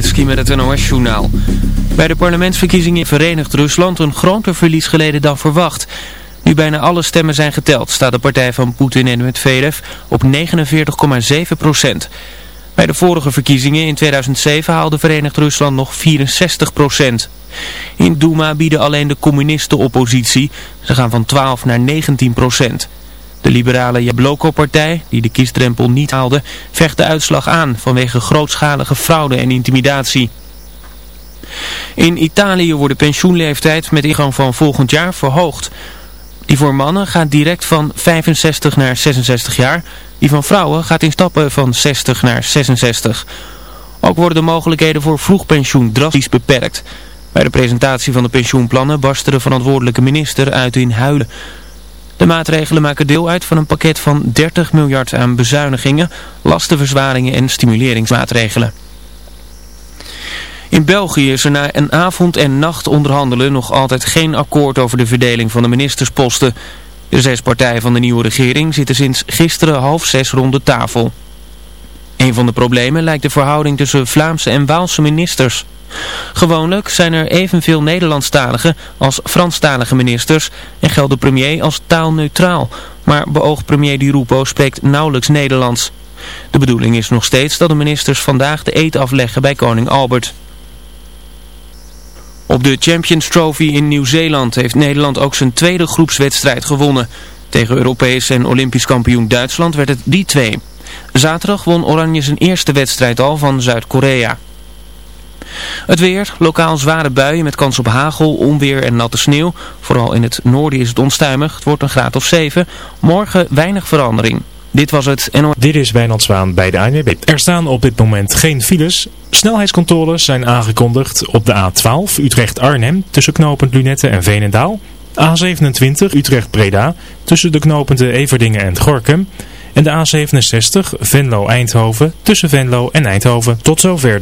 Met het NOS-journaal. Bij de parlementsverkiezingen in Verenigd Rusland een groter verlies geleden dan verwacht. Nu bijna alle stemmen zijn geteld, staat de partij van Poetin en Medvedev op 49,7 procent. Bij de vorige verkiezingen in 2007 haalde Verenigd Rusland nog 64 procent. In Duma bieden alleen de communisten oppositie. Ze gaan van 12 naar 19 procent. De liberale Jabloko-partij, die de kiesdrempel niet haalde, vecht de uitslag aan vanwege grootschalige fraude en intimidatie. In Italië wordt de pensioenleeftijd met ingang van volgend jaar verhoogd. Die voor mannen gaat direct van 65 naar 66 jaar. Die van vrouwen gaat in stappen van 60 naar 66. Ook worden de mogelijkheden voor vroegpensioen drastisch beperkt. Bij de presentatie van de pensioenplannen barstte de verantwoordelijke minister uit in huilen. De maatregelen maken deel uit van een pakket van 30 miljard aan bezuinigingen, lastenverzwaringen en stimuleringsmaatregelen. In België is er na een avond en nacht onderhandelen nog altijd geen akkoord over de verdeling van de ministersposten. De zes partijen van de nieuwe regering zitten sinds gisteren half zes rond de tafel. Een van de problemen lijkt de verhouding tussen Vlaamse en Waalse ministers. Gewoonlijk zijn er evenveel Nederlandstalige als Franstalige ministers en geldt de premier als taalneutraal. Maar beoogd premier Di Rupo spreekt nauwelijks Nederlands. De bedoeling is nog steeds dat de ministers vandaag de eet afleggen bij koning Albert. Op de Champions Trophy in Nieuw-Zeeland heeft Nederland ook zijn tweede groepswedstrijd gewonnen. Tegen Europees en Olympisch kampioen Duitsland werd het 3-2. Zaterdag won Oranje zijn eerste wedstrijd al van Zuid-Korea. Het weer, lokaal zware buien met kans op hagel, onweer en natte sneeuw. Vooral in het noorden is het onstuimig. Het wordt een graad of 7. Morgen weinig verandering. Dit was het NO. Dit is Wijnand Zwaan bij de ANWB. Er staan op dit moment geen files. Snelheidscontroles zijn aangekondigd op de A12 Utrecht-Arnhem tussen knooppunt Lunette en Veenendaal. A27 Utrecht-Breda tussen de knooppunten Everdingen en Gorkum. En de A67 Venlo-Eindhoven tussen Venlo en Eindhoven. Tot zover.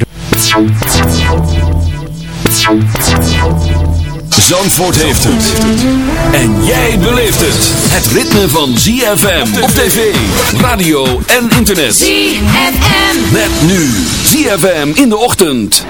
Zandvoort heeft het. En jij beleeft het. Het ritme van ZFM op tv, radio en internet. ZFM. Met nu ZFM in de ochtend.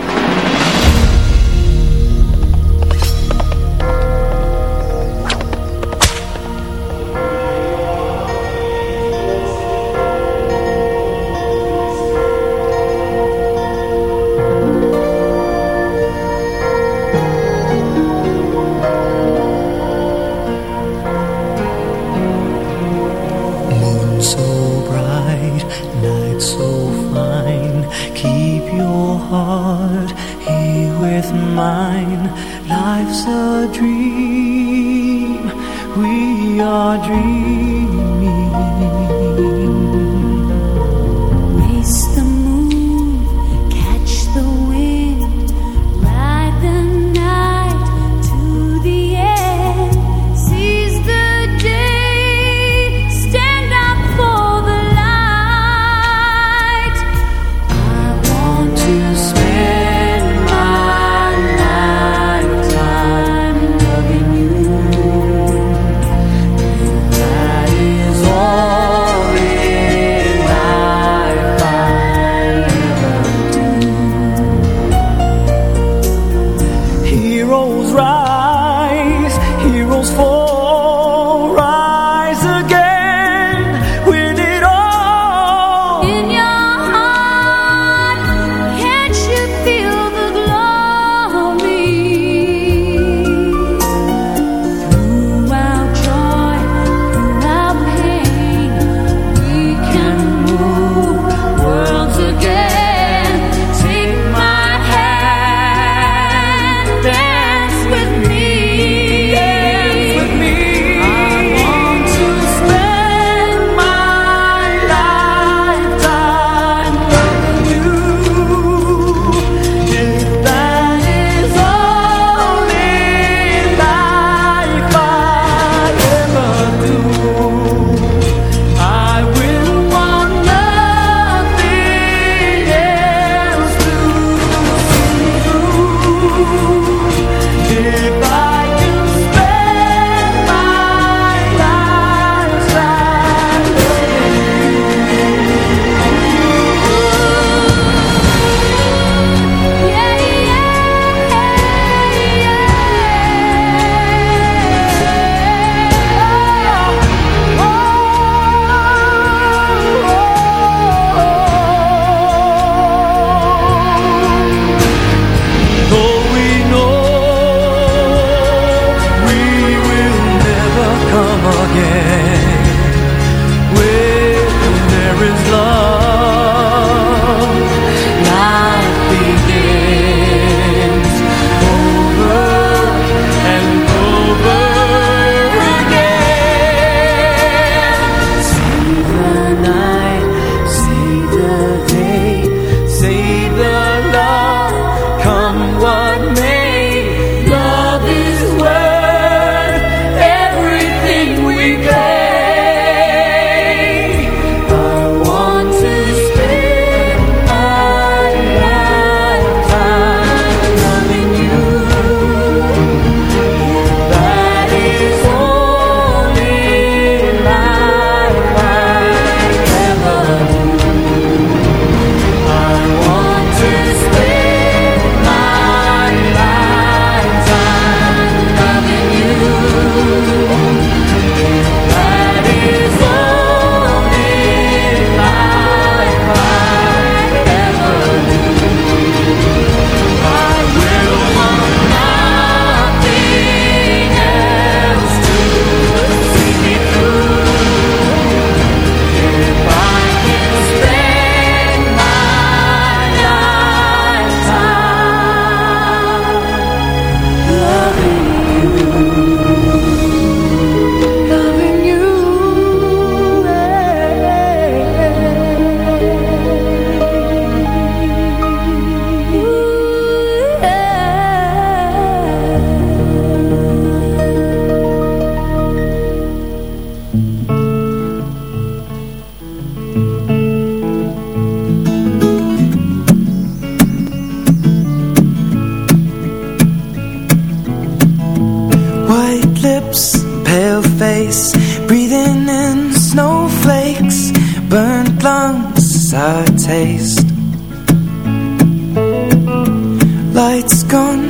lights gone,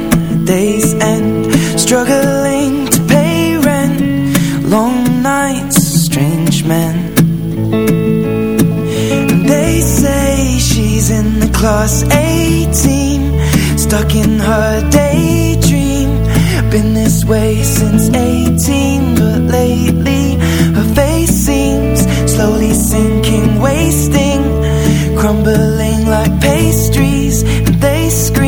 days end Struggling to pay rent. Long nights, strange men. And They say she's in the class 18 Stuck in her daydream. Been this way since 18 But lately her face seems Slowly sinking, wasting Crumbling like pastries. And they scream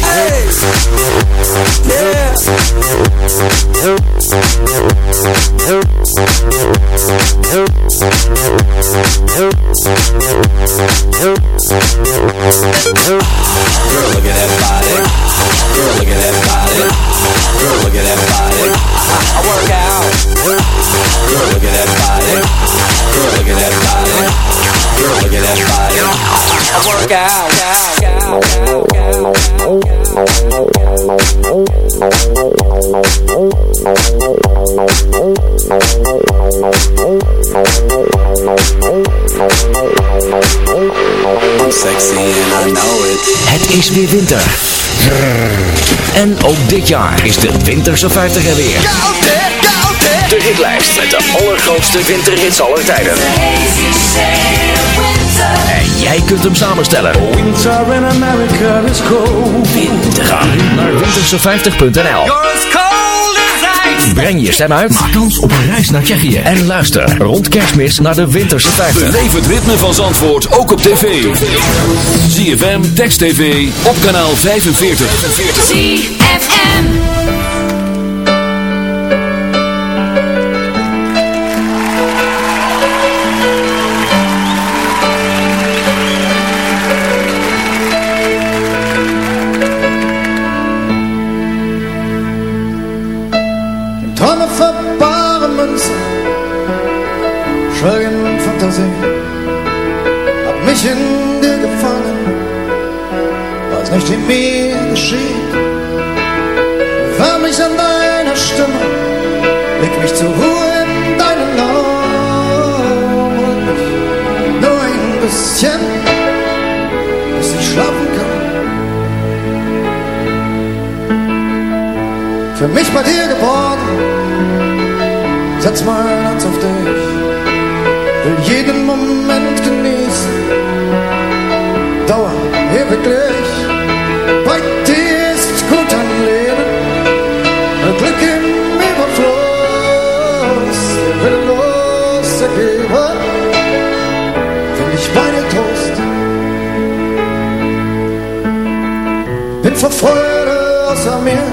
Dit jaar is de Winterse 50 er weer. De hitlijst met de allergrootste winterhits aller tijden. En jij kunt hem samenstellen. Winter in America is cold. Ga nu naar winterse50.nl. Breng je stem uit. Maak kans op een reis naar Tsjechië. En luister rond kerstmis naar de winterse 50. Leef het ritme van Zandvoort ook op tv. ZFM, Text TV, op kanaal 45. 45 mich in dir gefangen, weiß nicht, wie mir geschieht. Mich zur Ruhe in deinen Arm nur ein bisschen, bis ich schlafen kann. Für mich bei dir geboren, setz mein Herz auf dich, will jeden Moment genießen, Dauer ewiglich. Bei dir Willenlos ergeben, find ich dir Trost. Bin Freude außer mir,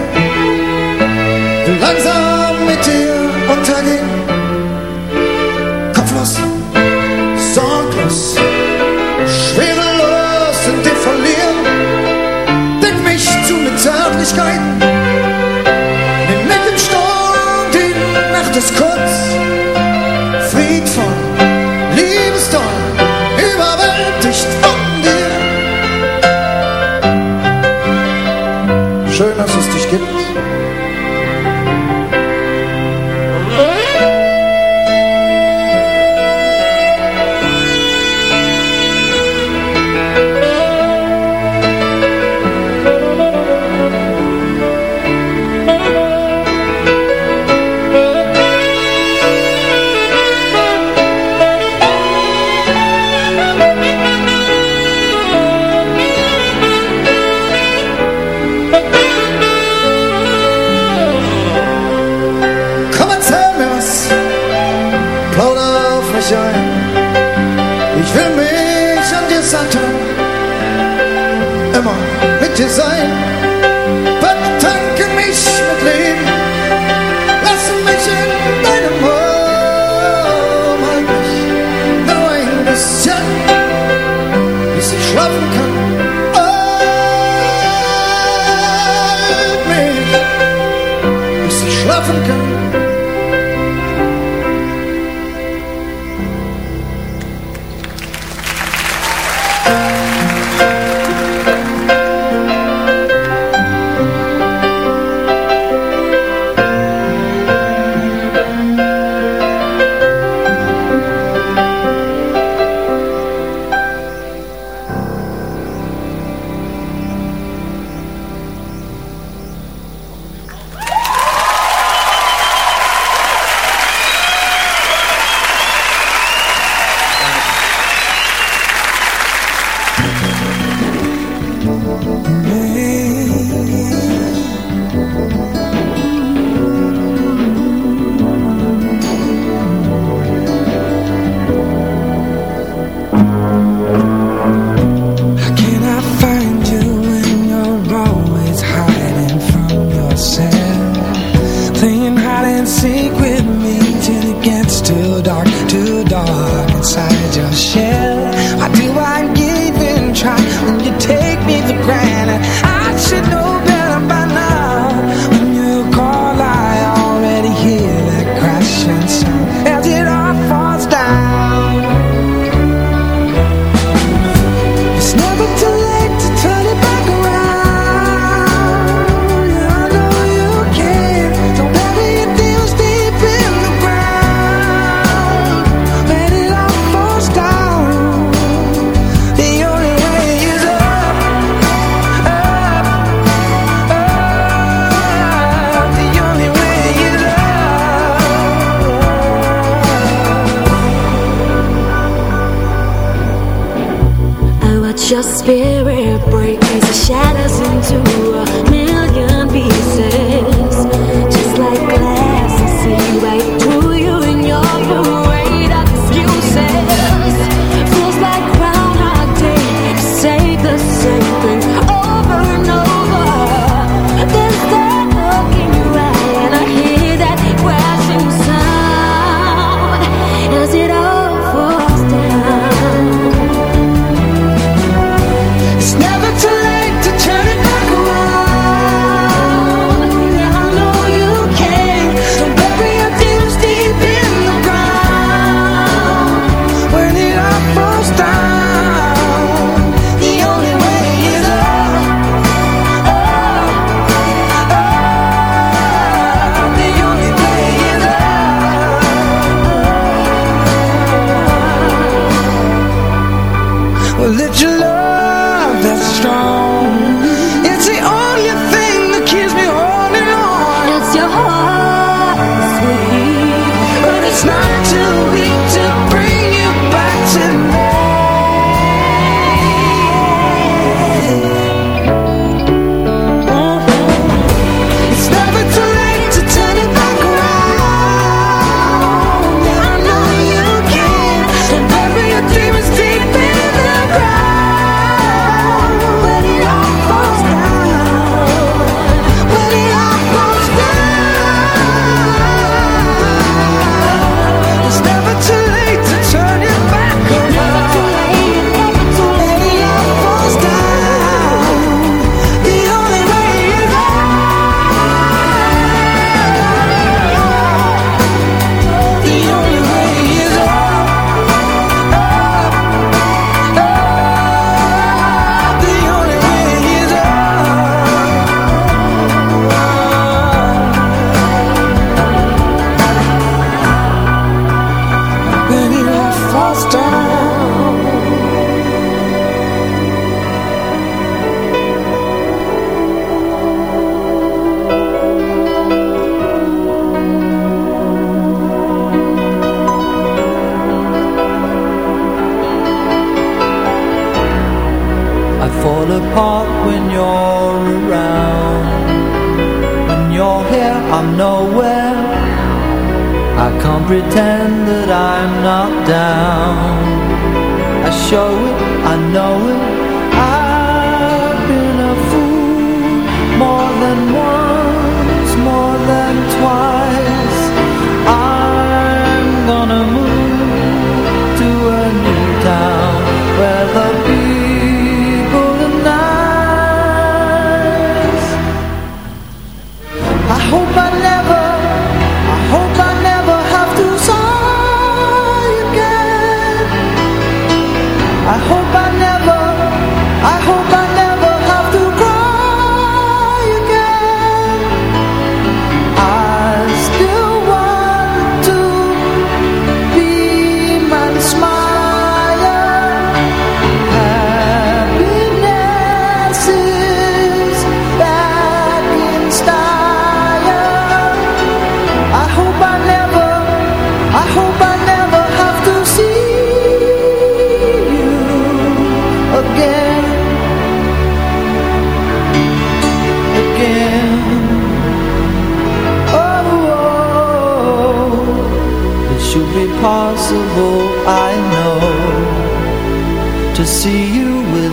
I watch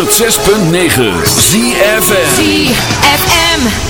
106.9 ZFM ZFM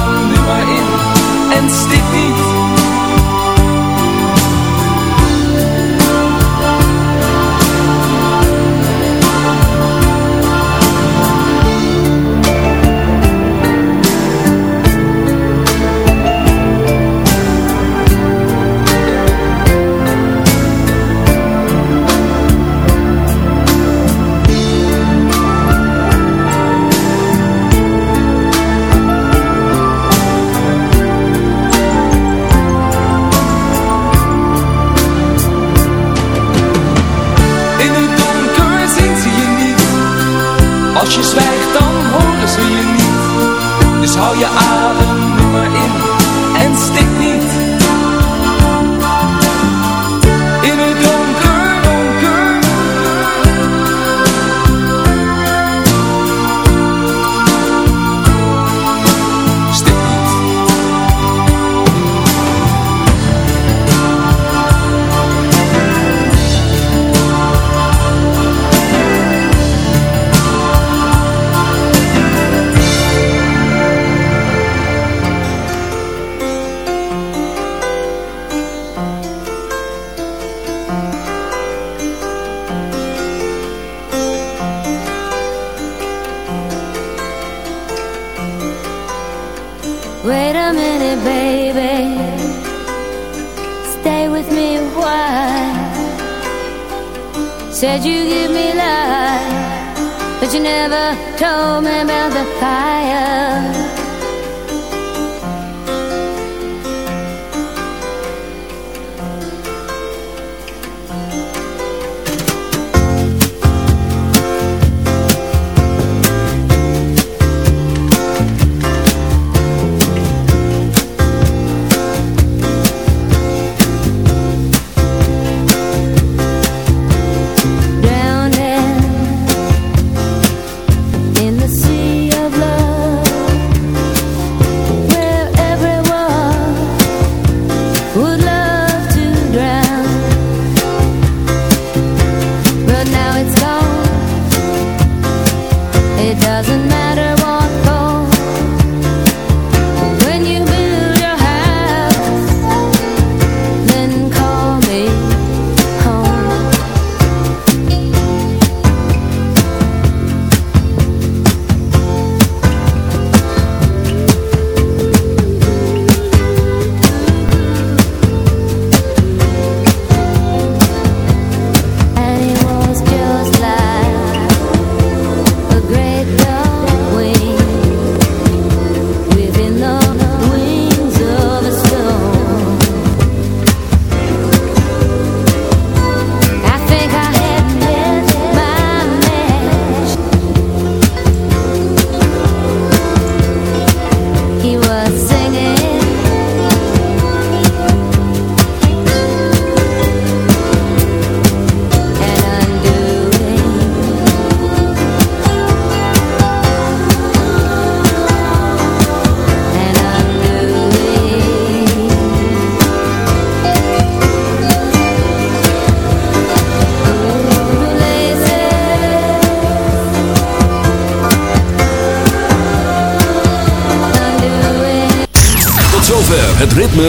the.